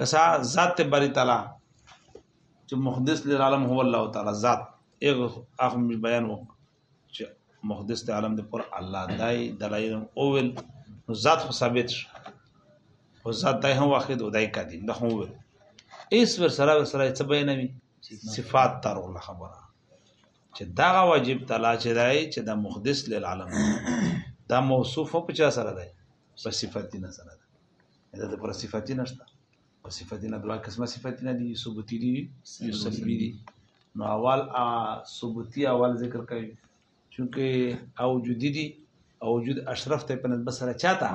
کسا ذات باری تعالی چې محدث للعالم هو الله تعالی ذات هغه هغه بیان وکړ چې محدث د عالم د پر الله دای دلایل اول نو ذات خو ثابت شو او ذات دای هم واخد او دای کدی د هم وې ایس ور سره ور سره څه بیانوي صفات تر الله خبره چې دا واجب تعالی چې دای چې د محدث للعالم دا موصوف په چا سره دی په صفات نه سره دا د پر صفاتي نشته په صفاتي نه دوه قسمه صفاتي نه دي ثبوتي دي یو سلبي دي نو اول ا ثبوتي اول ذکر کوي چونکه او وجودي دي او وجود اشرف ته په نسبت سره چاته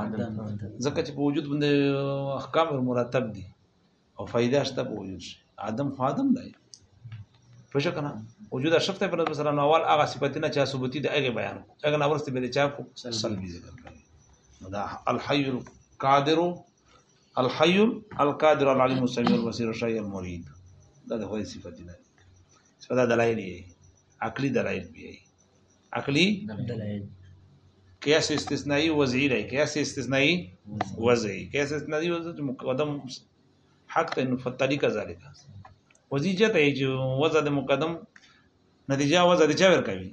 ځکه چې په وجود باندې احکام مرتب دي او فائدہ شته په وجود شي آدم خو آدم دی پوه کنه وجود شرط په نسبت سره نو اول هغه صفاتونه چې ثبوتی د هغه بیان کو هغه نو ورسته به چا کو سلبي ذکر کړي دا الحي القادر الحي القادر العليم السميع البصير الشيء المريد دا د هغه صفاتونه څه دا دلایل یې عقلي دلایل یې عقلی دلائل قیاس استثنایی وضعی لای قیاس استثنایی وضعی قیاس استثنایی وضعی مقدم حق ته نو فطریقه ذالک وزیجه ته چې وضع د مقدم نتیجه وضع د چا ور کوي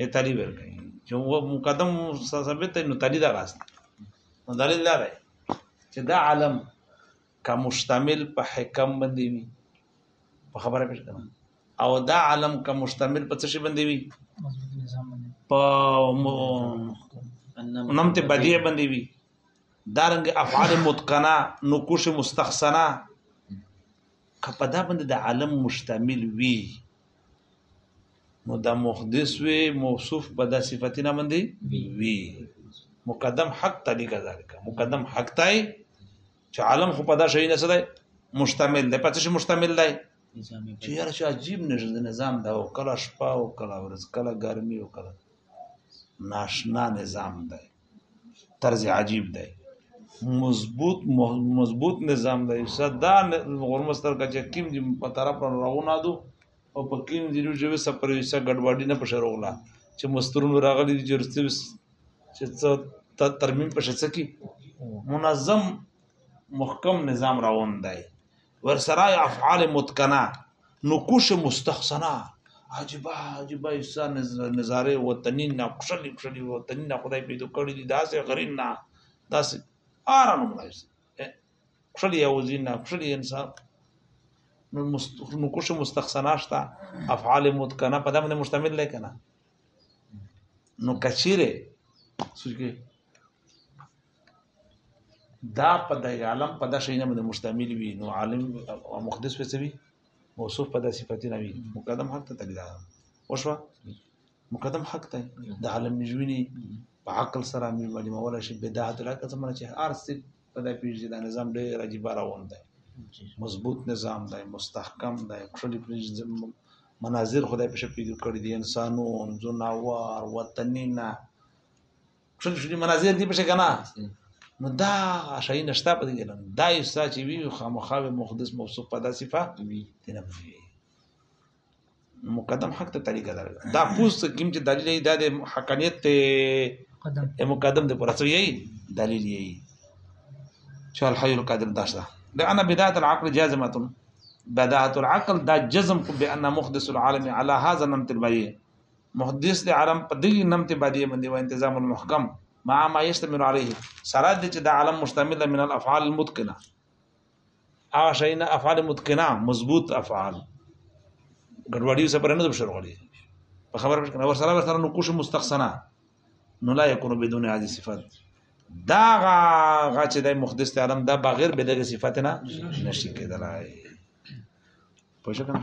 ای تالی ور کوي چې مقدم ثابت نو تالی دا غاست نو دلیل دا دی چې دا عالم کا مشتمل په حکم باندې وي په خبره پېښ کړم او دا عالم کا مشتمل په څه شي باندې وي په نمت بدیع باندې وي دارنګ افعال متقنا نقوش مستخصنا کپه دا باندې د عالم مشتمل وي نو دا محدث وي موصوف په د صفاتنا باندې وي مقدم حق طریقه ذالک مقدم حق تای چې عالم خو په دا شي نه سره مشتمل دی پته شي مشتمل دی چې یار چې عجیب نظام دا او کله شپه او کله ورځ کله ګرمي او کله ناشنا نظام دی طرز عجیب دی مضبوط مضبوط نظام دی صدا غرمستر کا چې کیم دی په طرف راونه دو او په کیم دی نو چې وسه پرې وسه ګډوډي نه پښه روغلا چې مسترون راغلي چې رسته چې څه ترمیم پښې څه کی منظم محکم نظام روان دی ورسره افعال متقنه نقوش مستحسنه عجبا عجبا ایسا نظاره وطنی نه خوشالی خوشالی وطنی نه خدای پیدا کړی دی داسې غرین نه داسې آرام نه خوشالی او زین نه خوشالی انسان نو مست... نقوش مستحسنه شته افعال متقنه په دمه مشتمل نه کنه نو کچیره سوچګي دا په د عالم په داسې نه باندې مشتمل وي نو عالم او مقدس به څه وي موصوف په داسې صفات نه وي مقدم حق ته تګدا وشو مقدم حق ته د عالم نجویني په عقل سره مې باندې مولا شي بدعت راکته مله چې ارسل په دې پیژ دا نظام ډېر عجیب روان دی مضبوط نظام دی مستحکم دی کښلي پرج مناظر خدای په شپې کې کړی دي انسانو جناور وطنینا کښلي شي مناظر دي په شکنه نو دا شي نشتا په دې نه دا یو ساچ وی خامخاوي مقدس موصوف په داسې فه دي نه مقدم حق ته طریقه ده دا پوس کوم چې دلیل یې دا د حقانیت ته مقدم مقدم د پرڅو یې دلیل یې چې الحي القادر داش ده لأن بداية العقل جازمة بداية العقل دا جزم کو بأن محدث العالم على هذا نمت البديع محدث د عالم په دې نمت بدیع باندې و انتظام المحکم مع ما يشتمل عليه سره د چې د عالم مشتمل من الافعال المتقنه هغه شي نه افعال متقنا مضبوط افعال ګډوډي سره نه بشر غړي په خبره مشکنه ور سره ور سره نو کوش مستقصنا نو لا يكون بدون هذه صفات دا غا غا چې د مخدس عالم دا بغیر به دغه صفات نه نشي کېدلای پوه شو کنه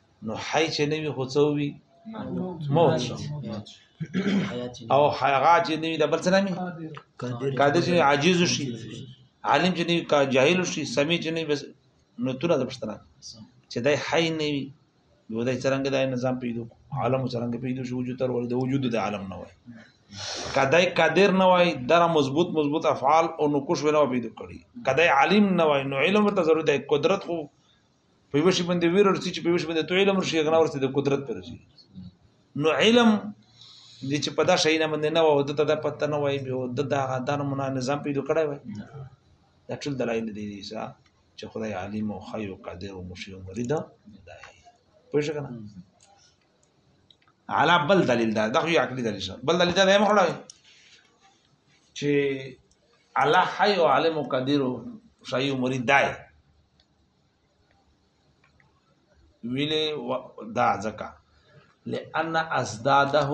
نو حي چې نه وي خو څه وي موت او هغه چې نه وي د بل څه نامي قادر چې عاجز شي عالم چې نه وي جاهل شي سمي چې نه بس نو تر د پښتنه چې دای حي نه وي نو دای څنګه دای نظام پیدا عالم څنګه پیدا شو وجود تر ول د وجود د عالم نه وای کدای قادر نه وای دره مضبوط مضبوط افعال او نقوش ونه پیدا کړی کدای عالم نه وای نو علم ته ضرورت دی قدرت خو په یو شی باندې ویرور چې په یو شی باندې تو علم ورشي غنا ورته د قدرت پر شي نو علم د چې په دا شی نه باندې نه و د ته د پته نه وای به د دا غدان مون نظام پیدا کړی وای دا ټول دلایل دي دي چې خدای عالم او خی او قادر او مشي او مرید دا پوه شو کنه علا بل دلیل دا دغه یو عقلی دلیل بل دلیل دا هم خړای چې الله حي او عالم او قادر او شای او مرید دی ویلې دا ځکه لأن ازداده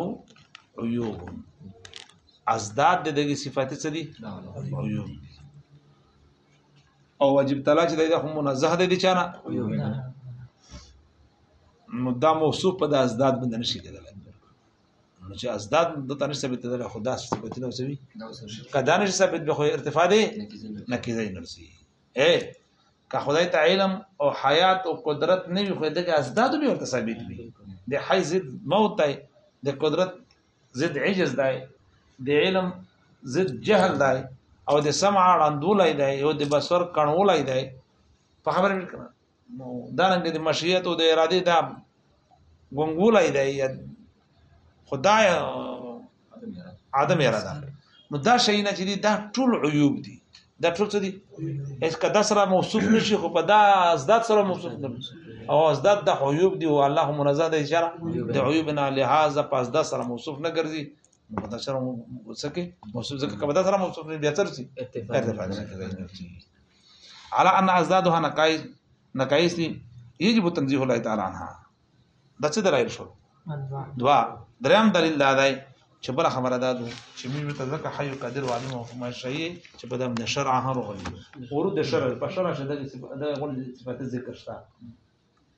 عيوب ازداد د دغه صفات څه دي عيوب او واجب تعالی چې دا هم منزه ده دي چانه نو دا موصوف په د ازداد باندې نشي کېدل نو چې ازداد د تنش ثابت ده خدا صفاتونه وسوي کدا نشي ثابت به خو ارتفاع دي نکیزه نرسي اے که خدای ته علم او حیات او قدرت نه وي خو دغه ازداد به ورته ثابت وي د حی ضد موت دی د قدرت ضد عجز دی د علم ضد جهل دی او د سمع راندولای دی او د بصر کڼولای دی په خبره مې کړه نو دا رنګ د مشیت او د اراده دا ګنګولای دی خدای عدم اراده نو دا شي نه چې دا ټول عیوب دي دا ټول څه دي اس کدا سره موصوف نشي خو په دا ازداد سره موصوف نه او ازداد د عیوب دي او الله منزه د اشاره د عیوب نه لحاظ په ازداد سره موصوف نه ګرځي په دا سره وسکه موصوف ځکه په دا سره موصوف نه بیا ترسي اتفاق على ان ازدادها نقائص نقائص دي يجب تنزيه الله تعالى عنها دا څه دلایل شو دوا دریم دلیل دا دی چې بل خبره ده چې موږ ته ځکه حي قادر عالم او ما شي چې په دم د شرع هر غوړي ورو د شرع په شرع شته د غوړي صفات ذکر شته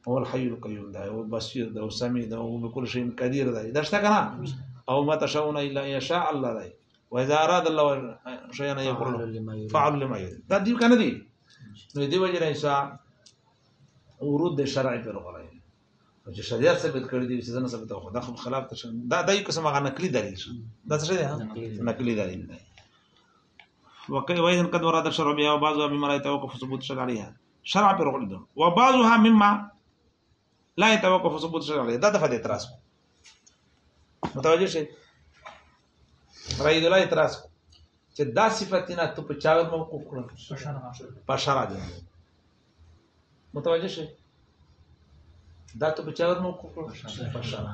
هو الحي القيوم دا او بصير دا او سميع دا او بكل شيء قدير دا دا شته کنه او ما تشاؤون الا يشاء الله دا واذا اراد الله شيئا يقول فعل لما يريد دا دي کنه دي نو دي وجه رئيسا ورود د شرع پر غره چې شریعت ثابت کړی دی چې څنګه ثابت خو دا خو خلاف ته دا دای قسم هغه نقلي دلیل شو دا څه دی نقلي دلیل دی وکړي وایي قد ورته شرع بیا او بعضو بما لا يتوقف ثبوت شرع عليها شرع پر غول ده و بعضها مما لا يتوقف ثبوت شرع عليه دا دفعه اعتراض متوجه شئ رایدولا اعتراض چې دا صفاتونه ته په چا موقوف کړو په شرع دي متوجه شئ دا ته په چا موقوف کړو په شرع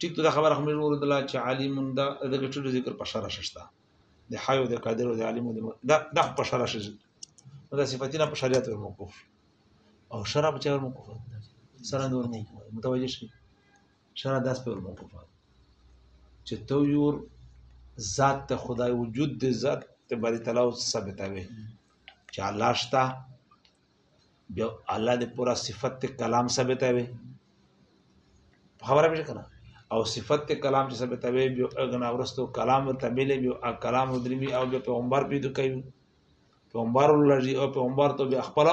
ټیک ته خبره هم ورو دلا چې عالم دا د ټول ذکر په شرع شته د حیو د قادر او د عالم دا د په شرع شته دا صفاتونه په شریعت ور موقوف او شرع په چا ور موقوف سره نور موقوف متوجه شي شرع داس په ور موقوف چې تو یور ذات ته خدای وجود د ذات ته بری تعالی ثابتوي چې الله شته بیا الله دې پورا صفت کلام ثابته وي خبره به کنه او صفت کلام چې ثابته وي بیا اغنا ورستو کلام ته ملي بیا کلام درمي او بیا پیغمبر پیدا کوي پیغمبر لږي او پیغمبر ته بیا خپل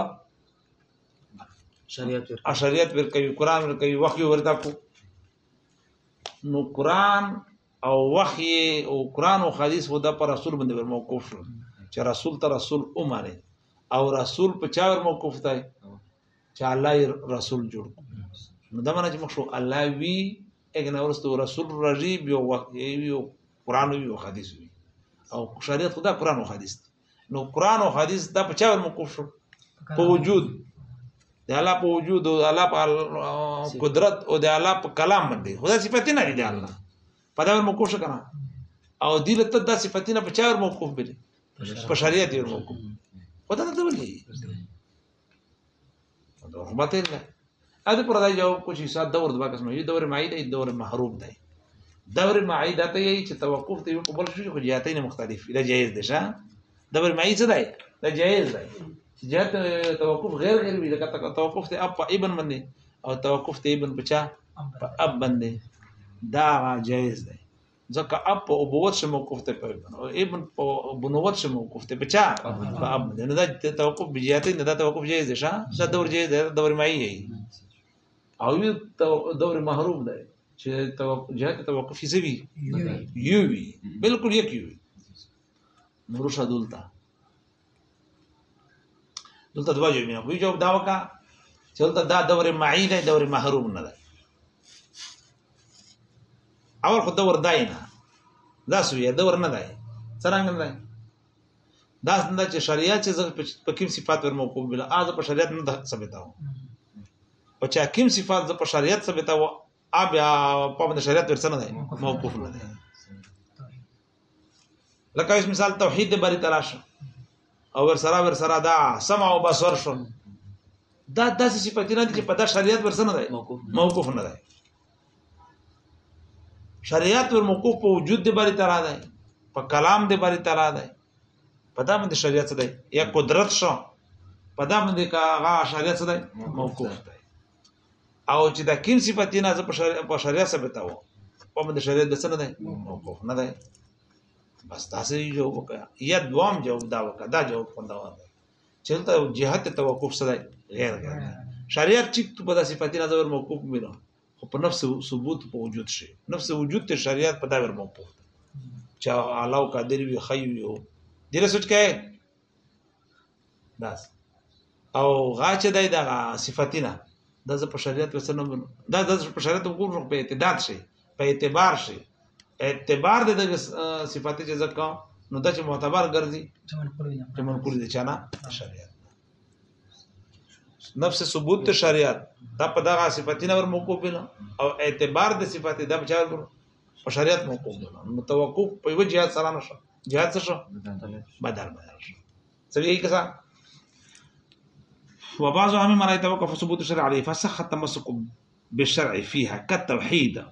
شریعت ور شریعت ور کوي قران ور کوي وحي ورته کو نو قران او وحي او قران او حديث ودا پر رسول باندې ور موقوف شو چې رسول ته رسول اومانه او رسول په چا ور موقوف دی چې الله رسول جوړ نو دا معنی چې موږ شو الله وی اګنه ورستو رسول راځي بیا وخت یې یو قران وی او حدیث وی او شریعت خدا قران او حدیث دی نو قران او حدیث دا په چا ور موقوف شو په وجود د الله په وجود او الله په قدرت او د الله په کلام باندې خدا صفات نه دي د الله په دا موقوف شو کنه او دې ته د صفات نه په چا ور موقوف بلی په شریعت یې وکړو ودا ته ولي دا حکومت یې نه اته پر دا یو کوشي سات دور دوا قسم یو دور معید دی دور محروم دی دور معید ته یې چې توقف ته یو قبول شي خو جهاتې نه مختلف دا جایز دی شه دور معید څه دی دا جایز دی جهات توقف غیر غیر وی دا توقف ته اپ ابن باندې او توقف ته ابن بچا په اب باندې دا جایز دی ځکه اب په ابوت سره موقوف ته پر ابن په بنوت سره موقوف ته بچا په اب نه دا توقف بجیاتی نه دا توقف جایز دی شه دا دور جایز دی دور مایي دی او یو دور محروم دی چې توقف جهت توقف یې زوی یو وی بالکل یک یو نور شادولتا دلته دوا جواب نه کوي جواب دا وکا چې دلته دا دور معی دی دور محروم نه دی اور خو دور دای نه دا سوی دور نه دی څنګه نه دی دا څنګه چې شریعت چې زغ په کوم صفات ور موقوف بل از په شریعت نه ثابتاو په چا کوم صفات ز په شریعت ثابتاو ا بیا په شریعت ورسره نه دی موقوف نه دی لکه اس مثال توحید دې بری تراشه او ور سره ور سره دا سمع او بصر شو دا داسې صفاتونه دي چې په دا شریعت ورسره نه دی موقوف موقوف نه دی شریعت ور موقوف په وجود دې بری ترا دی په کلام دې بری ترا دی په دا باندې شریعت دی یا قدرت شو په دا باندې کا هغه شریعت دی موقوف دی او چې دا کیم صفت نه زه په شریعت ثابتاو په من شریعت د څه نه دی موقوف نه دی بس تاسو یې جواب وکړه یا دوام جواب دا وکړه دا جواب کنده وکړه چې ته جهت توقف سره غیر غیر شریعت چې په داسې پاتې نه زور موقوف مینو خو په نفس ثبوت په وجود شي نفس وجود ته شریعت په دا ور موقوف چا علاو قادر وي خي وي دې سوچ کې داس او غا چې دای دا صفتی ده د ز په شریعت کې څنګه دا د په شریعت حکم شو په اعتداد شي په اعتبار شي اعتبار د صفتی چې ځکه نو دا چې معتبر ګرځي چې من کړی دي چې نه شریعت نفس ثبوت ته شریعت دا په دغه صفتی نه ور موقوف نه او اعتبار د صفتی دا په چا په شریعت موقوف نه نو توقف په وجه سره نشه جهاد څه شو بدل بدل شو سړي کسا وبعض اهم ما رايت وقف ثبوت الشرع عليه فسخ التمسك بالشرع فيها كالتوحيد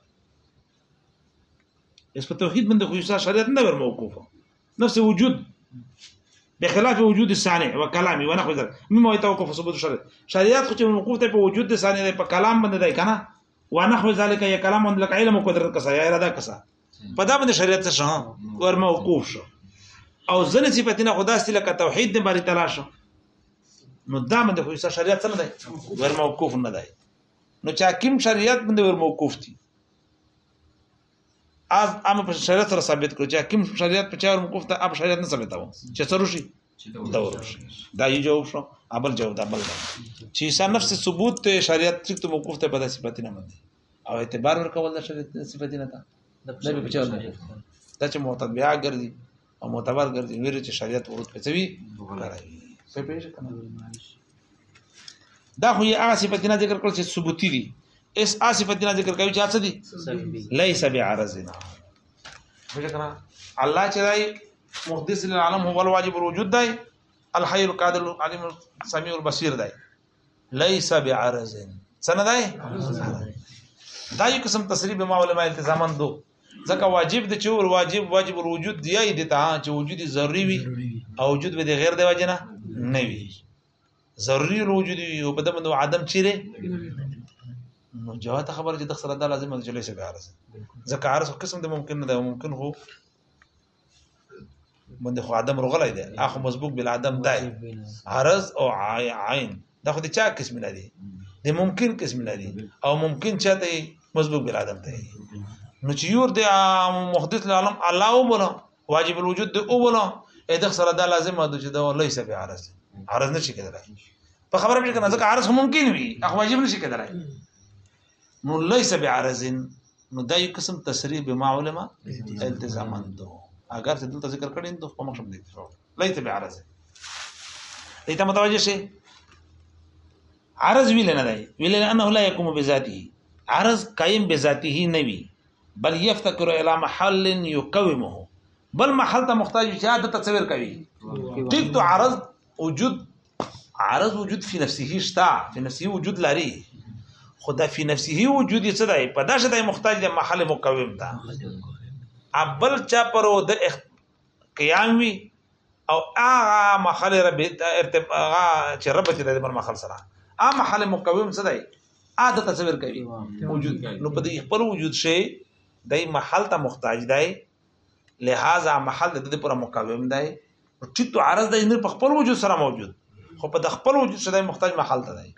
اس په توحید باندې خو یوسا شریعت نه ور موقوفه نفس وجود بخلاف وجود الصانع وكلامي ونحو ذلك مما يتوقف ثبوت الشرع شریعت خو چې موقوف ته په وجود الصانع په کلام باندې دی کنه ونحو ذلك یا کلام باندې لکه علم او قدرت کسا یا اراده کسا په دا باندې شریعت څه شو ور موقوف شو او ځنه صفاتونه خدا ستله ک توحید دې باندې تلاش نو دا باندې خو څه شریعت څه نه دی ور موقوف نه دی نو چا کوم شریعت باندې ور موقوف دي از ام په شریعت سره ثابت کړو چې کوم شریعت په چا ور موقوف ته اب شریعت نه ثابتاو چې سره شي دا ورشي دا یو جواب شو ابل جواب دا بل چې نفس ثبوت ته شریعت ټیک ته موقوف ته په داسې پاتې نه مده او اعتبار ورکول د شریعت صفت نه ده د به چل نه دا چې متبعا ګرځي او معتبر ګرځي ویل چې شریعت ورته پڅوي په پیژه کنه دا خو یې هغه صفت نه ذکر کړل چې ثبوتی دي اس هغه صفت نه ذکر کوي چې څه دي ليس بعرضنا بل کنه الله چې دای محدث للعالم هو الواجب الوجود دای الحي القادر العليم السميع البصير دای ليس بعرض څنګه دی دا یو قسم تصریح به ما علماء التزامن دو ځکه واجب د چې واجب واجب الوجود دی د ته چې وجود ضروری وي او وجود به د غیر دی وجنه نه وي ضروری الوجود وي او په دمن عدم چیرې نو جواب خبر چې د سره دا لازم دی چې ليس بعرض ځکه عرض قسم د ممکن نه دی ممکن هو باندې خو ادم رغلای دی اخو مسبوق بل ادم دی عرض او عین دا خو د چا قسم نه دی د ممکن قسم نه دی او ممکن چاته مسبوق بل ادم دی نو چې یور د محدث العالم الله وبله واجب الوجود دی وبله اې د سره دا لازم ده چې دا ليس به عرض عرض نشي کېدلای په خبره مې کنه ځکه عرض ممکن وي اخو واجب نشي کېدلای نو ليس بعرض نو دا یو قسم تسریع به معلومه التزاما دو اگر څه دلته ذکر کړی نو کوم شپ دی ليس بعرض دې ته متوجه شي عرض ویل نه دی ویل انه لا يقوم بذاته عرض قائم بذاته نه وی بل يفتكر الى محل يقومه بل محل ته محتاج چې عادت تصویر کوي ټیک تو عرض وجود عارض وجود فی نفسه شتا فی نفسه وجود لري خدا فی نفسه وجود یې څه دی په داسې دی محتاج دی محل مقوم ده ابل چا پرو د قیام وی او هغه محل رب ارتباغه چې رب چې د محل سره ا محل مقوم څه دی ا د تصویر کوي وجود نو په دې خپل وجود شي دای محل ته محتاج دی لهذا محل د دې پر مقاوم دی ټیټ تو عرض د انر په خپل وجود سره موجود خو په خپل وجود سره محتاج محل ته دی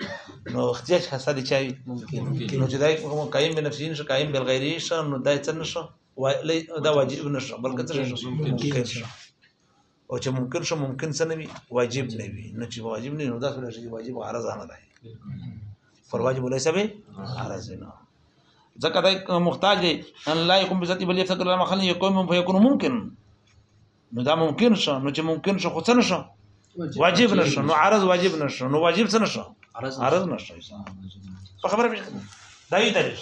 نو احتیاج خاصه دي چاوي ممکن نو چې دای کوم قائم بن نفسین شو قائم بل غیری شو نو دای څنګه شو دا واجب نشو بلکې څه شو ممکن شو او چې ممکن شو ممکن څه نه وي واجب نه وي نو چې واجب نه نو دا څه شي واجب عارض نه ده پر واجب ولې سبه عارض نه ځکه دا محتاج دی ان لا يكون بذات بل يفكر لما خلني يكون فيكون ممكن نو دا ممکن شو نو چې ممکن شو خو څه نشو واجب نشو نو عارض واجب نشو نو واجب څه نشو عارض نشو په خبره دا یی درش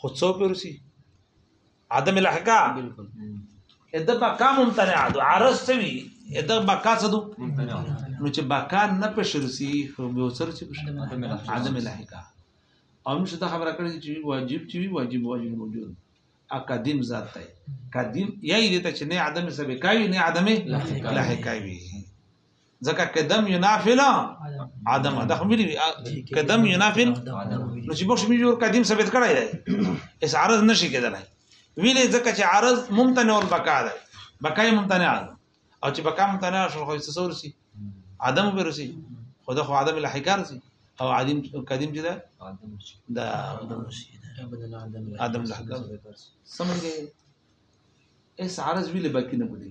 خو څو پرسی عدم الاحکام بالکل اده بقا ممتنع دو عرض سوی اده بقا څه دو نو چې بقا نه پشرسی خو به وسر چې عدم الاحکام او موږ دا خبره کړې چې واجب چې واجب واجب موجود ا قدیم ذات دی قدیم یی دې ته چې نه عدم سبقای نه عدم لاحقای ځکه قدم ينافل عدم دا خو ملي قدم ينافل نو چې بخش مې جوړ قدیم ثابت کړای دی اس عرض نشي کېدلای ویلې ځکه چې عرض ممتنع البقاء دی بقا ممتنع ده او چې بقا ممتنع شو خو څه ورسي عدم ورسي خو دا خو عدم الحکار سي او عدم قدیم چې ده عدم شي دا عدم شي عدم الحکار سمجھ گئے اس عرض ویلې باقی نه بده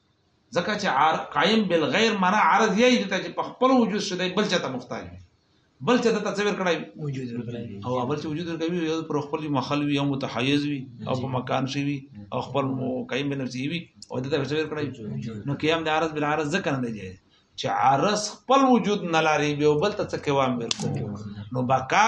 ځکه چې قائم بالغیر معنا عرض یې دي چې په خپل وجود شته بل چاته محتاج وي بل چاته تصویر کړای وجود او بل چې وجود کوي یو پر خپل مخل وي او متحیز وي او په مکان شي وي او خپل قائم بنفسه وي او دته تصویر کړای نو قیام د عرض بل عرض ځکه نه دی چې عرض خپل وجود نه لري به بل ته څه کوام ورکو نو بقا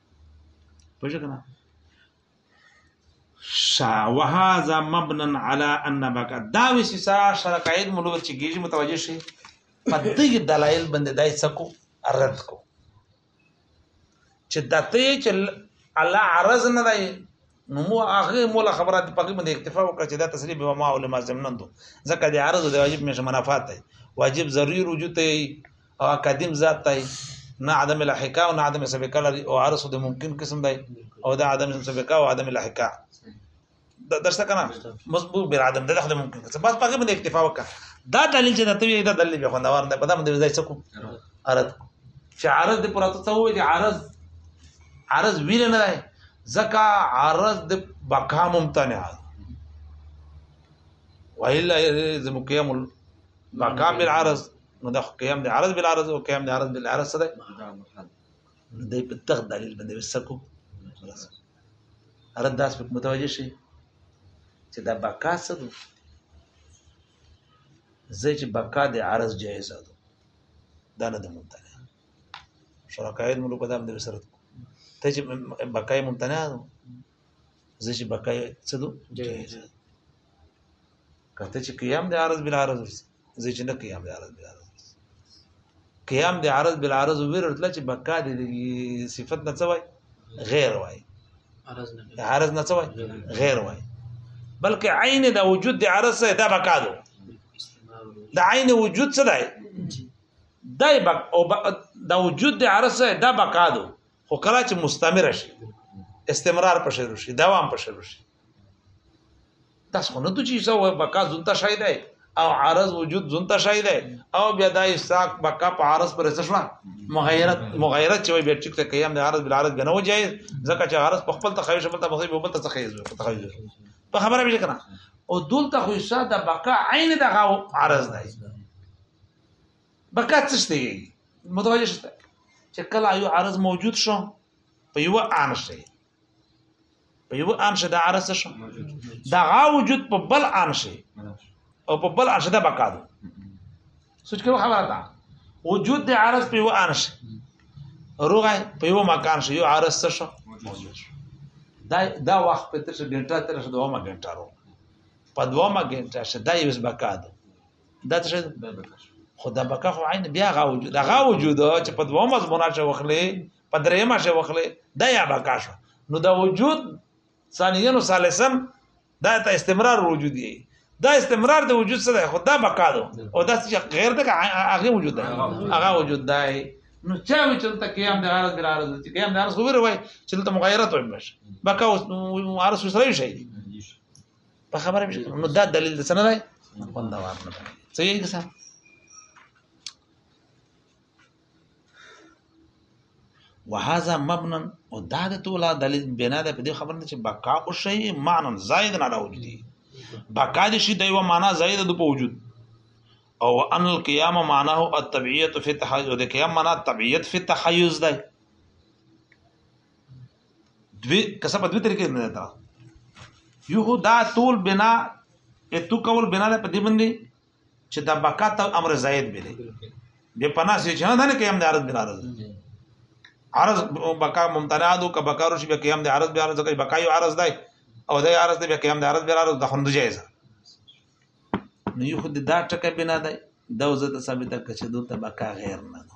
پوه کنه شا وهذا مبنى على ان بك دا وسی سا شرکایت مولو چې گیج متوجه شي په دې دلایل باندې دای سکو رد کو چې دته چې الله عرض نه دی نو مو هغه مولا خبرات په کې باندې اکتفا وکړه چې دا تسلیب به ما علماء زمنندو ځکه د عرض د واجب مشه منافات دی واجب ضروري وجود ته او قدیم ذات ته نه عدم الحقا او نه عدم سبقا او عرض د ممکن قسم دی او دا عدم سبقا او عدم الحقا دا درسته کنه مضبوط بر عدم د دخل ممکن قسم بس په کې باندې اکتفا وکړه دا دلیل چې ته یې دا دلیل به خوندور نه پدام دې ځای څه کو عرض چې عرض د پراته ته وې عرض عرض ویل نه دی ځکه عرض د بقا ممتنع ده والا زمو قیام بقا بالعرض نو د قیام د عرض بالعرض او قیام د عرض بالعرض سره د په تخت دلیل باندې وسکو رد داس په متوجه شي چې دا بقا څه ده زه چې بقا د عرض جایز ده دا نه د ممتنع شرکایت ملو په دام د سره ته چې بقای ممتنع ده زه چې بقای څه دو جایز کته چې قیام د عرض بل عرض زه چې نه قیام د عرض بل عرض قیام د عرض بل عرض ورتل چې بقا د صفت نه څه وای غیر وای عرض نه عرض نه څه وای غیر وای بلکې عین د وجود د عرض سره دا بقا ده د عین وجود څه دی دای بق او با د وجود د عرض دا بقا دو خو کله چې مستمر شي استمرار په شروع شي دوام په شروع شي تاسو نو ته چې څو بقا زونته شای دی او عرض وجود زونته شای دی او بیا د استاق بقا په عرض پر څه شو مغیرت مغیرت چې بیا ټیک ته قیام د عرض بل عرض غنو جایز ځکه چې عرض په خپل تخیل شپل ته مصیب وبل ته تخیل تخیل په خبره به کنه او دول ته خو حصہ د بقا عین د عرض دی بقا څه دی متوجه شته چې کله یو عرض موجود شو په یو ان شي په یو ان شي دا عرض شو دا غا وجود په بل ان شي او په بل ان شي دا بقا ده سوچ کوي خبره ده وجود د عرض په یو ان شي روغه په یو مکان شي یو عرض شو دا دا وخت په تر څو ګنټه تر څو دوه ګنټه ورو په دوه ګنټه شته دا یو بقا ده دا څه خو دا بکا خو عین بیا غا وجود غا وجود چې په دوه مضمونه شو وخلې په درېما شو وخلې دا یا بکا شو نو دا وجود ثانیا نو ثالثم دا ته استمرار وجود دی دا استمرار د وجود سره خو دا بقا دو او دا چې غیر دغه هغه وجود دی هغه وجود دی نو چا وی چې ته قیام د عارض بل عارض چې قیام د عارض خو وروي چې ته مغایرت ومش بقا او عارض سره شي په خبره نو دا دلیل د سره دی خوندوار نه دی صحیح ده وهذا مبنى او دا د تولا دلیل بنا ده په دې خبره چې بقا او شی معنی زائد نه راوځي بقا دي شي د یو معنا زائد د په وجود او ان القيام معناه الطبيعيه في التحيز د قيام معنا طبيعت في التحيز ده دوی کسه په دوی طریقې نه ده یو دا ټول بنا اتو کول بنا ده په دې باندې چې دا بقا ته امر زائد به دی به پنا سي چې نه نه کې هم د عرض بنا راځي عرض بقا ممتنع دو که بقا روش به کې هم د عرض بنا راځي بقا یو عرض دی او د عرض دی به کې هم د عرض بنا راځي د خوند جایز نو یو خود دا ټکه بنا دی دا وزه ته ثابته کړه چې دوی ته بقا غیر نه ده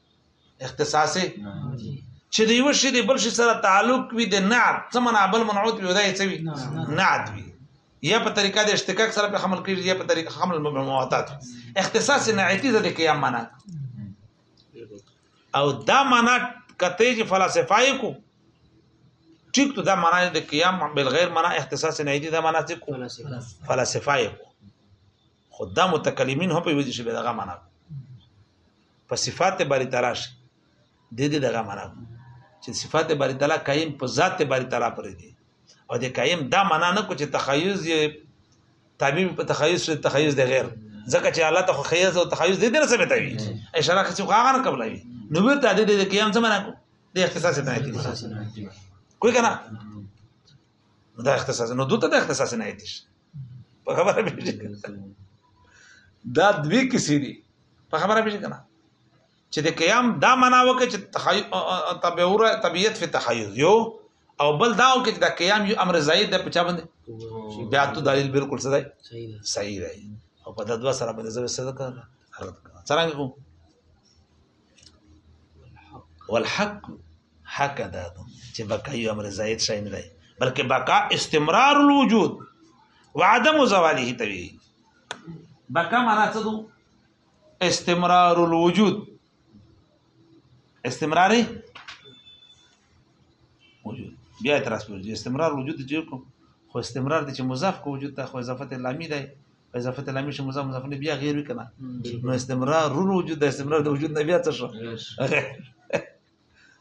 اختصاصي چې د یو شي د بل شي سره تعلق وي د نعت څه معنا بل منعوت وي دا یې څه وي نعت وي یا په طریقه د اشتکاک سره په حمل کېږي یا په طریقه حمل مبهماتات اختصاص نعتی د قیام معنا او دا معنا کته چې فلسفای کو ټیک ته دا معنا د قیام بل غیر معنا اختصاص نعتی دا معنا څه کو فلسفای کو خود دا متکلمین هم په ویدي شي دغه معنا په صفات باری تراش د دې دغه معنا چې صفات باری تعالی قائم په ذات باری تعالی پر دي او د قائم دا معنا نه کو چې تخیز یې تعبیر په تخیز سره تخیز د غیر ځکه چې الله ته خیز او تخیز دې نه ثابت وي اشاره خو هغه نه قبلوي نو ورته د دې قیام څه معنا کو د اختصاص ته ایتي کوی کنه دا اختصاص نو دوته د اختصاص نه ایتي په خبره به شي دا دوی کسی دي په خبره به شي کنه چې د قیام دا معنا وکړي چې تخیل طبيعوره طبيعت په تخیل یو او بل دا او کې دا قیام یو امر زائد ده په چا باندې بیا ته دلیل بالکل صحیح دی صحیح دی او په ددوا سره باندې زو صدقه رد کړه څنګه کوم والحق حق دا چې بقا یو امر زائد شي نه دی بلکې بقا استمرار الوجود وعدم زواله توی بقا معنا څه دو استمرار الوجود استمراري وجود بیا اعتراض کوي استمرار وجود چې کوم خو استمرار د چې مضاف کو وجود ته خو اضافت لامی دی اذا فتح لام شي مضاف مضاف نه بیا غیر وکنه نو استمرار رون وجود د استمرار د وجود نه بیا څه شو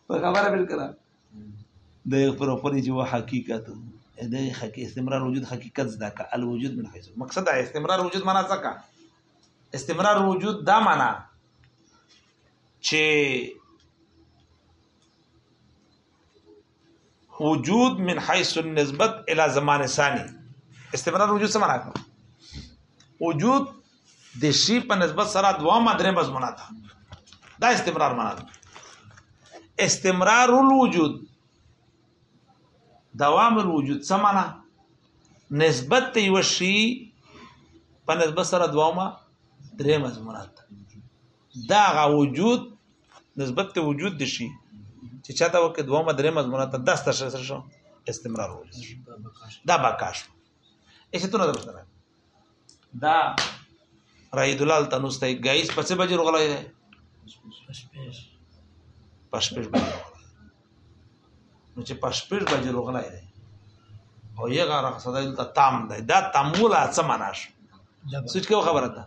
په خبره بل کړه د پر پر جو حقیقت د حقیقت استمرار وجود حقیقت زده کا الوجود من حيث مقصد استمرار وجود معنا څه کا استمرار وجود دا معنا چې وجود من حيث النسبت الى زمان ثاني استمرار وجود څه معنا کوي وجود د شی په نسبت سره دوا مدرې مضمونه ده دا استمرار معنا ده استمرار الوجود دوام الوجود څه معنا نسبت ته یو شی په نسبت سره دوامه درې مضمونات دا غا وجود نسبت ته وجود دي شي چې چاته وکړي دوه مدرې مضمونه ته داس تر سره شو استمرار وجود دا بقا شو ايش ته نظر سره دا رای دلال تنوس ته غایس پسې بجې رغلای دی پښپېش پښپېش باندې نو چې په شپږ بجې روغلای دی او یې غاره قصدا دلته تام دی دا تمولا څه معنا شو سوچ کې خبره ده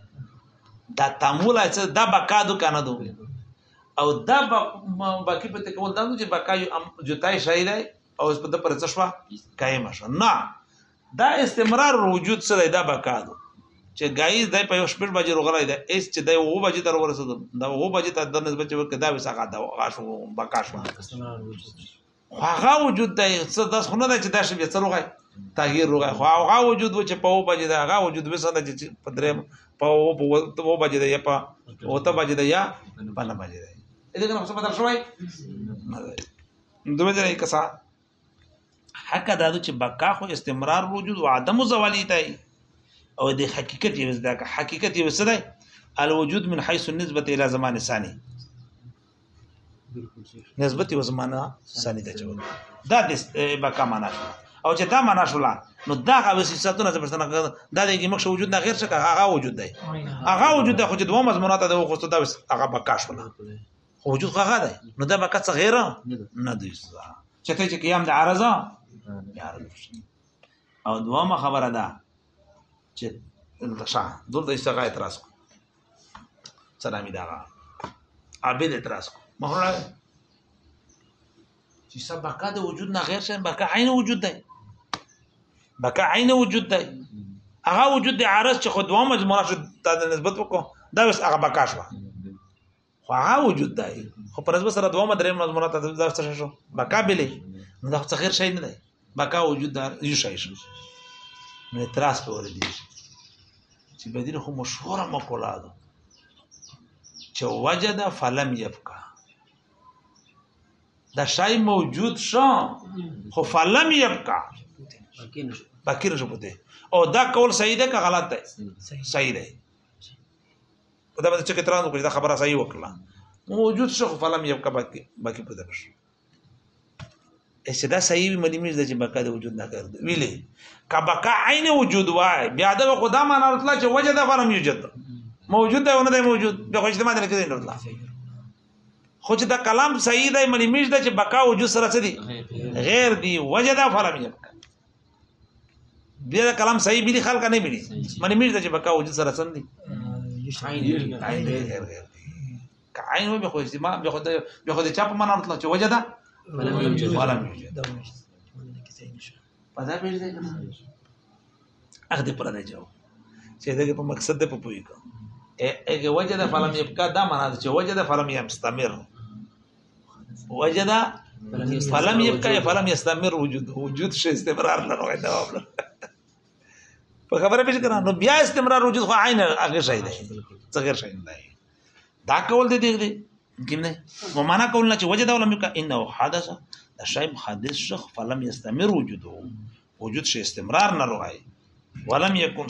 دا تمولا څه دا بقا دو کنه دو او دا باقی په تکول دا چې بقا یو جتای شای دی او اس په د پر څه شو قائم شو نه دا استمرار وجود څه دی دا بقا ده چې غایز د په یو شپږ بجې روغلای دا اس چې د وو بجې تر ورسېد دا وو بجې ته د نسبت چې ورکه دا وسغه دا غاشو بقا شو هغه وجود دی څه د خونه د چې دا شی به څلوغه تغییر روغه خو هغه وجود و چې په وو بجې دا هغه وجود وسنه چې په درې په وو په وو بجې دا یا په وته بجې دا یا په نه بجې دا دې کنه څه بدل شوی دوه ځای کسا حق دا چې بقا خو استمرار وجود او عدم زوالی دی او د حقیقت یو ځدا که حقیقت یو څه دی الوجود من حيث النسبه الى زمان ثاني نسبت یو زمانہ ثاني ته چول دا د بقا معنا شو او چې دا معنا شو نو دا غو صفاتونه چې پښتنه دا د موږ شو وجود نه غیر څه هغه وجود دی هغه وجود خو چې دوه مزمنات د وخت دا هغه بقا شو خو وجود هغه دی نو دا مکه څه غیر نه دی چې ته چې قیام د عارضه او دومه خبره ده چې دلته دلته استغا اعتراض کو سلامي دا عابد اعتراض کو مخوره چې سبقه د وجود نه غیر شي بقا عین وجود دی بقا عین وجود دی هغه وجود د عارض چې خو دوه مجموعه شو د نسبت وکړو دا بس هغه بقا شو خو ها وجود دی خو پر ځبه سره دوه مدرې مز مراد د درس څه شو بقا بلې نو دا څه خیر شي نه دی بقا وجود دا یو شي شو نو اعتراض په ور دي چې بدیل خو مشهور مقوله ده چې وجد فلم يبقى دا شای موجود شو خو فلم يبقى باقی نشو پته او دا قول صحیح ده که غلط ده صحیح ده په دغه چې اعتراض وکړي دا خبره صحیح وکړه موجود شو فلم یو کبه کې باقي په دغه شو چې دا صحیح ملي میر د چې بقا د وجود نه کړ ویلې کا بقا عین وجود وای بیا دا خدا معنا راتله چې وجه دا فرم یوجد موجود دی ونه دی موجود بیا خو اجتماع نه کېدای راتله خو چې دا کلام صحیح دی ملي میر د چې بقا وجود سره څه دی غیر دی وجه دا فرم یوجد بیا دا کلام صحیح بلی خلک نه بلی منی میر ته چې بکا وجود سره سم دي که عین وي خو اجتماع به خو به خو د چا په معنا مطلب چې وجه ده ولم یوجد ولم یوجد پدا به دې کنه اخ دې پر نه جاو چې دغه په مقصد دې په پوي کو اګه وجه ده فلم یبقى دا معنا چې وجه ده فلم یمستمر وجدا فلم يبقى فلم يستمر وجود وجود شي استمرار نه وای دا وبله په خبره پېښ کړه نو بیا استمرار وجود خو عین هغه شي دی څه غیر شي نه دا کول دي دي ممکن نه و معنا کول نه چې وجدا ولم يبقى انه حدث دا شی حادث شخ فلم يستمر وجوده وجود شي استمرار نه وای ولم يكن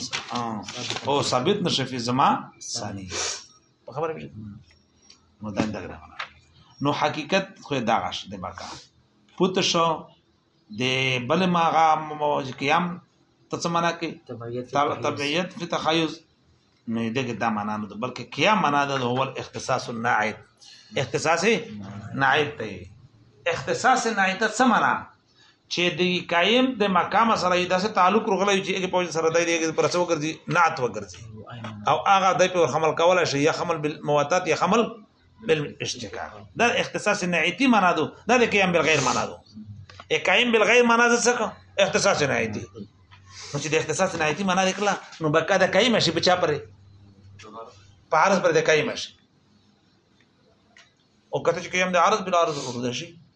او ثابت نشفي زما ثاني په خبره مې نو دا دا ګرامه نو حقیقت خو دا غش د برکا پوت شو د بل ماغه موج قیام ته څه معنا کوي تبعیت فی تخیز نو دغه دا معنا نه بلکې قیام معنا ده هو الاختصاص الناعد اختصاص ناعد ته اختصاص ناعد څه معنا چې د قائم د مقام سره داسې تعلق رغلای چې هغه په سره دایي هغه پر څو ګرځي نعت وګرځي او هغه د په خمل کولای شي یا خمل بالمواتات یا خمل بالاشتقاق دا اختصاص نعیتی معنا دو دا د قائم بالغیر معنا دو ای قائم بالغیر معنا څه کو اختصاص نعیتی نو چې د اختصاص نعیتی معنا لیکلا نو بقا د قائم شي بچا پرې په عرض پر د قائم شي او کته چې قائم د عرض بل عرض ورته شي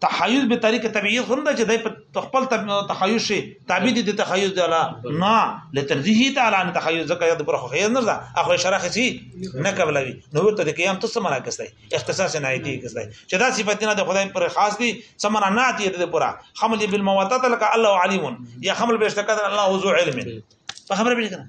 تحیز به طریق طبيعي هم ده چې د خپل تحیز شي تابع دي د تحیز دی لا نه لتنزیه تعالی ان تحیز زکه د برخه خیر نه ده اخو شرخ سي نه قبلوي نو ورته د قیام ته سمرا کسته اختصاص نه ایتي کسته چې دا صفاتونه د خدای پر خاص دي سمرا نه ایتي د پورا حمل بالمواتات لك الله عليم یا حمل به استقدر الله ذو علم په خبره به کنه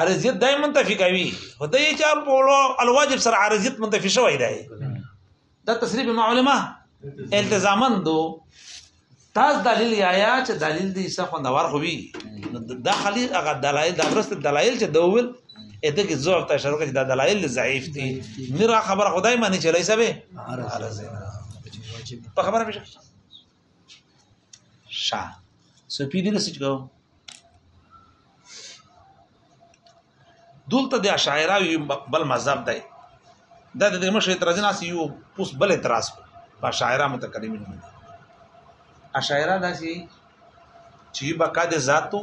عارضیت دای منتفی کوي خو د چار په وړو الواجب سره عارضیت منتفی شوی دی دا تصریح ما علماء التزاما دو تاسو دلیل یا یا چې دلیل دې څه خوندور خو وي دا خلی هغه دلایل د ورست دلایل چې دوول اته کې زور ته شروع کړي دا دلایل ضعیف دي میرا خبره خدای معنی چې لای سبه په خبره مشه شا سپی دې رسج کو دلته د اشاعره یو بل مذهب دی دا د مشه اعتراض نه سی یو پوس بل اعتراض په اشاعره متکلمین نه اشاعره داسي چې بقا د ذاتو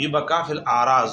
ای بقا فی الاراض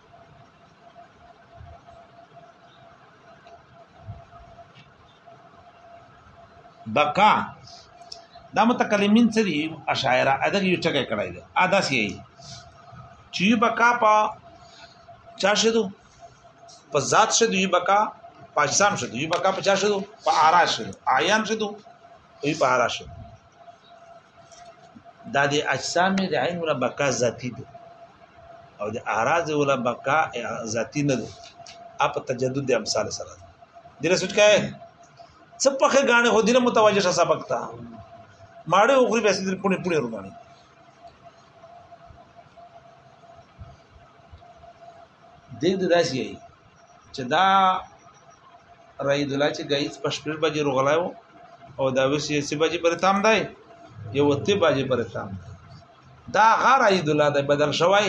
بقا دا متکلمین څه دي اشاعره ادا یو ټکی کړای دی ادا سی چی بقا په چا شدو په ذات شدو یو بقا په اجسام شدو یو بقا په چا شدو په آرا شدو آیان شدو یو په آرا شدو دا د اجسام د عین ولا بقا ذاتی دي او د اعراض ولا بقا ذاتی نه دي اپ تجدد د امثال سره دي له سوچ کای څه پخې غاڼه هو دي متوجه شې سبق ته ماړه اوخري به سې پونی پونی رواني دې داسي چې دا رئید الله چې غیث په شپږ بجې روغلای وو او دا ویس یې سی بجې پر تام دی یو تی بجې پر تام دا غیر رئید الله دی بدل شوی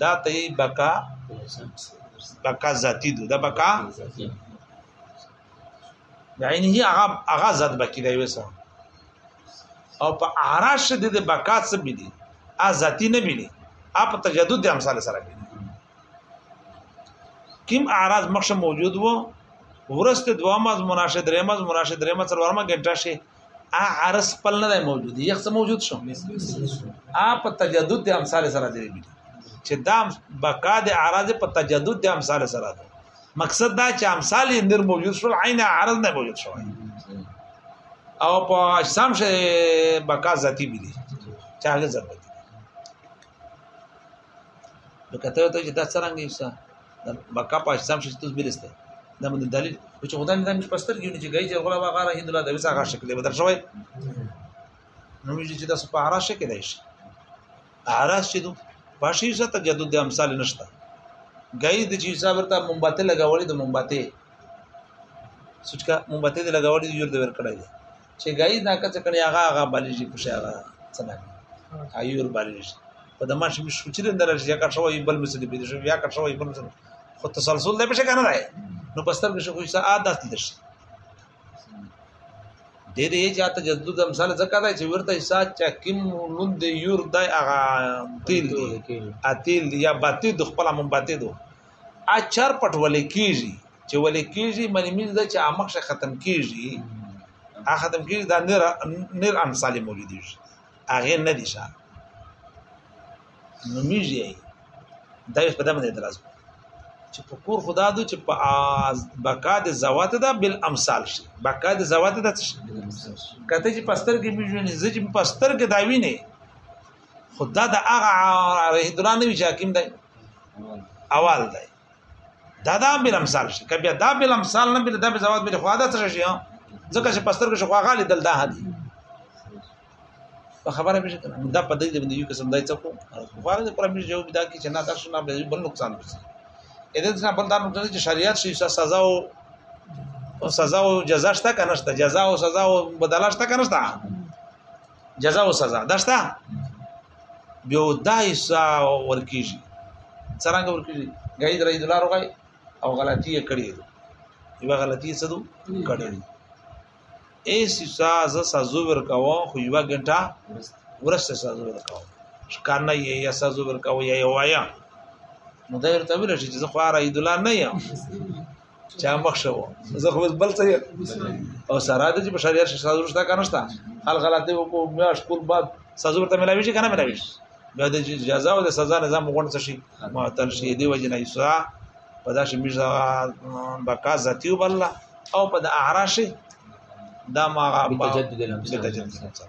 دا ته بقا بقا ذاتی دو دا بقا یعنی هی هغه هغه ذات بکی دی وسه او په اعراش د بقا څه بلی ا ذاتی نه بلی اپ تجدد د امثال سره بلی کیم اعراض مخشه موجود وو ورست دوام از مناشه دریم از مناشه دریم از ورما ګنټه شي ا عرض پل نه موجود یو څه موجود شو ا په تجدد د امثال سره دی چې دا بقا د اعراض په تجدد د امثال سره دی مقصد دا چې امثال یې نر موجود شو عین عرض نه موجود شو او په اجسام شه بقا ذاتی بلی چاغه ضرورت کته ته چې دا څنګه یې سره بکا پاش سم شي تاسو بیرسته دا مونږ دلیل چې خدای مې دا مې پستر کیږي چې گئی چې غلا وغاره هند لا د وسه غا شکل بدل شوی نو مې چې دا په عرا شکل دی شي عرا چې دو پاشي څه تجدد د امثال نشته گئی د چې صاحب ته مومباته لګاولې د مومباته سچکا مومباته لګاولې د یور د ور کړای دی چې ګای دا کڅ کړي هغه هغه باندې شي کوشه هغه څنګه ایور باندې شي په دما شي مش کوچې اندر شي کا شوې بل مسلې به شي یا کا شوې بل مسلې خو تسلسل دې پښه کنه راي نو بستر کې شو کوشه ا داس دې شي دې دې چې اته جدو د مثال ځکه دا چې ورته حصہ چا کیم نون دې یور دای هغه تیل دې اتیل یا باتی د خپل من باتی دوه اچر پټ ولې کیږي چې ولې کیږي معنی مين دا چې امخ شه ختم کیږي هغه ختم کیږي دا نر نر امثال موجود دي هغه نه دي شه نو میږي دا یې په دمه نه درځي چې په کور خدا دو چې په بقا د زوات ده بل امثال شي بقا د زوات ده څه کته چې پستر کې میږي زه چې پستر کې داوی نه خدا د هغه رحمت الله نبی حاکم دی اول دی دا دا بل امثال شي کبه دا بل امثال نه بل دا به زواد بل خو عادت شي ځکه چې پستر کې شو غالي دل دا هدي په خبره به کنه دا په دې باندې یو قسم دای څه کو غواړي د پرمیش جو بدا کې چې نه تاسو نه به بل نقصان وشي اې دې نه بل دا نقصان چې شریعت شي سزا او سزا او جزا شته کنه شته جزا او سزا او بدلا شته کنه شته جزا او سزا داشته بیا دایسا ورکیږي څنګه ورکیږي غي درې دلار وغي او غلطي کړې دي یو غلطي څه دو کړې دي ایس سزا سزا ورکاو خو یو غنټه ورسته سزا ورکاو ښکار نه یې یا سزا ورکاو یا یو وایا نو دا ورته ویل چې زه خو را دلار نه یم چا مخ شو زه خو بل څه او سره د چې په شریعت شې سازو شته کنه شته خلک غلطي وکړو بیا شکول بعد سازو ورته ملاوي شي کنه ملاوي شي بیا د جزا او د سزا نظام غونډ څه شي معطل شي دی وجه نه یسا په دا شي مزه بقا ذاتی وبله او په د اعراش دا ما تجدد الامثال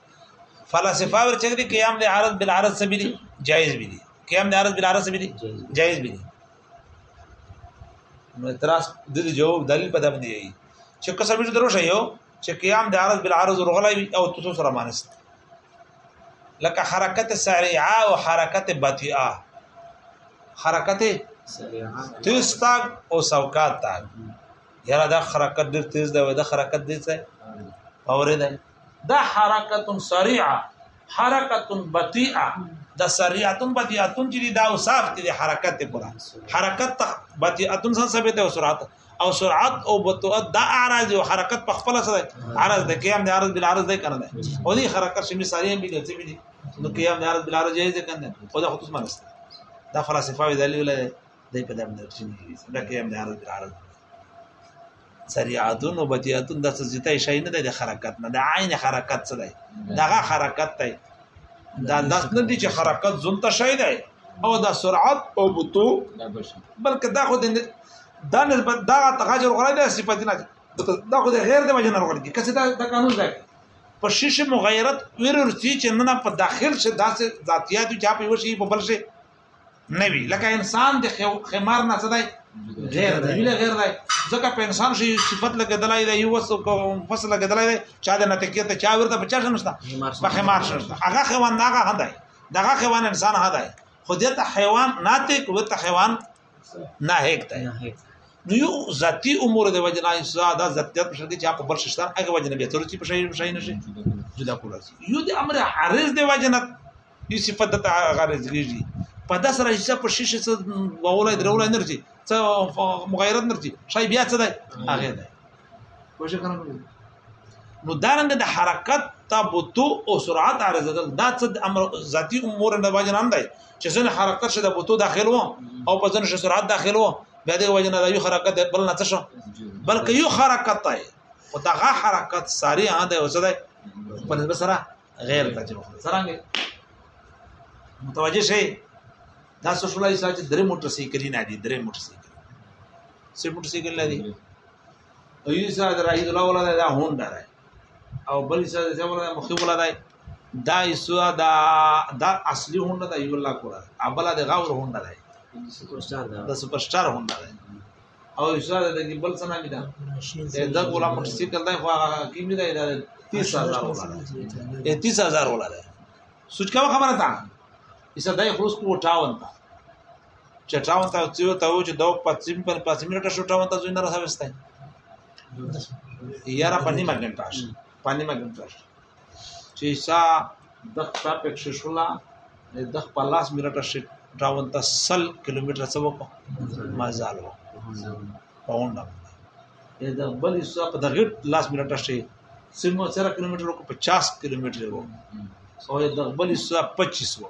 فلسفه ور چې قیام د عرض بل عرض سبیلی جایز بلی قیام د عرض بل عرض سبیلی جایز بلی نو اعتراض د دې جواب دلیل په دم دی چې قسم دې درو شي یو چې قیام د عرض بل عرض رغلای او تاسو سره مانست لکه حرکت سریعه او حرکت بطیئه حرکت تیز تاک او سوکات تاک یاره دا حرکت ډیر تیز دی دا حرکت دی څه اورې دی دا حرکت سریعه حرکت بطیئه دا سریعتن بطیئتن چې دا اوصاف دي حرکت ته پورا حرکت بطیئتن سره ثابت او سرعت او سرعت او بطیئت دا اعراض او حرکت په خپل سره عرض د قیام د عرض بل عرض دی کنه او دي حرکت شمی سریع به دي چې دي نو قیام د عرض بل عرض جایز دی کنه خو دا خصوص مالست دا فلسفه وی دلیل دی په دې باندې چې دا قیام د عرض بل عرض سریعتون او بدیعتون د څه زیته شي نه د حرکت نه د عین حرکت څه دی دغه حرکت دی دا داس نه دي چې حرکت زون ته شي دی او د سرعت او بوتو بلکې دا خو د دا نسبت دا تغاجر غره ده صفات نه دا خو د غیر د وجه نه ورګي که څه دا قانون دی په شیشه مغیرت ورورتي چې نه په داخل شه داسې ذاتیات چې په وشي په بل شي نه وي لکه انسان د خمار نه څه دی غیر دی ویله غیر دی ځکه په انسان شي صفت لګیدلای دی یو وسو کوم فصل لګیدلای دی چا د نتکیه ته چا ورته په چا شنسته په خمار شنسته هغه خوان هغه هدای دغه خوان انسان هدای خو دته حیوان ناتک وته حیوان نه هیک دی نو یو ذاتی امور د وجنا انسان د ذاتیت په شکل کې چې په بل شستان هغه وجنه به تر چې په شي شي نشي جدا کول یو د امر عارض د وجنه دې صفت ته غره ځګیږي په داس را حصہ په شیشه څه وولای درولای نرځي څه مغیرت نرځي شای بیا څه دی هغه دی وجه کنه نو دارنګ د حرکت تبتو او سرعت عارضه ده دا څه امر ذاتی امور نه واجب نه دی چې ځنه حرکت شه د بوتو داخل وو او په ځنه سرعت داخل وو بیا د وجه نه د یو حرکت بل نه څه شو بلکې یو حرکت دی او دغه حرکت ساری هدا وسه دی په نسبت سره غیر تجربه څنګه متوجه شئ دا څه شولای ساج درې موټر سایکل نه دي درې موټر سایکل څه موټر سایکل نه دي او یو سره د راهی الله ولا دا هونډا ده او بل سره د ولا مخې ولا ده دا ایسو دا دا اصلي هونډا ده یو الله کوله ابل د غاور هونډا ده د سپر سټار هونډا ده او اشاره ده کې بل څه نه میدا دا ګولا په څه کړه دا خو کې میدا دا 30000 ولا ده 30000 ولا ده سوچ کا خبره تا ایسا دای خلوص کو 58 تا چټاون تا چې ته و چې دا 5 پر 5 منټه شټاون تا زوینه راځوستای یاره پنی مګنټاش پانی مګم کړ چې سا د خپل پکښه شولا د خپل لاس میرټه شټ راوند ته سل کیلومتر څه وکړو مزال وو پاونډه د بل یو په دغه لاس میرټه شي سمو سره کیلومتر کو 50 کیلومتر وو او د بل یو 25 وو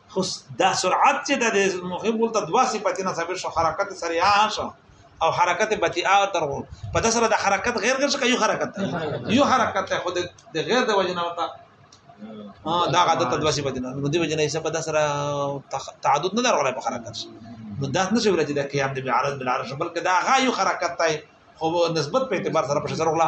خو دا سرعت چې د مخې بولته دوا صفاتونه ثابت شو حرکت سریعه شو او حرکت بطیئه درغو په د سره د حرکت غیر غیر څخه یو حرکت یو حرکت ته خود د غیر د وجنه وتا دا غاده د دوا صفاتونه نو دی وجنه یې په د سره تعدد نه درغله په حرکت نو دا نه شي ورته د قیام د عرض بل عرض بلکې دا غا یو حرکت ته خو نسبت په اعتبار سره په شرغله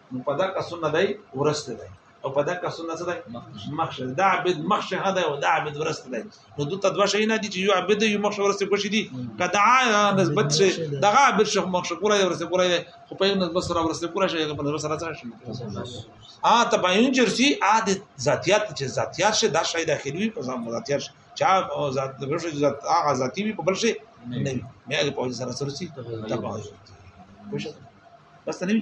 نو په دغه سنه دی ورسته دی او په دغه سنه څه دی مخشه دا عبد مخشه هدا او دا عبد ورسته دی نو دوته دوه شي نه دي چې یو عبد یو مخشه ورسته کوشي دي کدا نسبت شي دغه عبد شخ مخشه کوله ورسته کوله خو په نسبت سره ورسته کوله شي په نسبت سره څه شي ا تبعین چرسی عادت ذاتیات چې ذاتیات شي دا شي داخلي په ځم ذاتیات چا او ذات د بل شي ذات هغه ذاتي وي په بل شي نه وي بیا د پوهې سره سره سي تباهي بس نه وي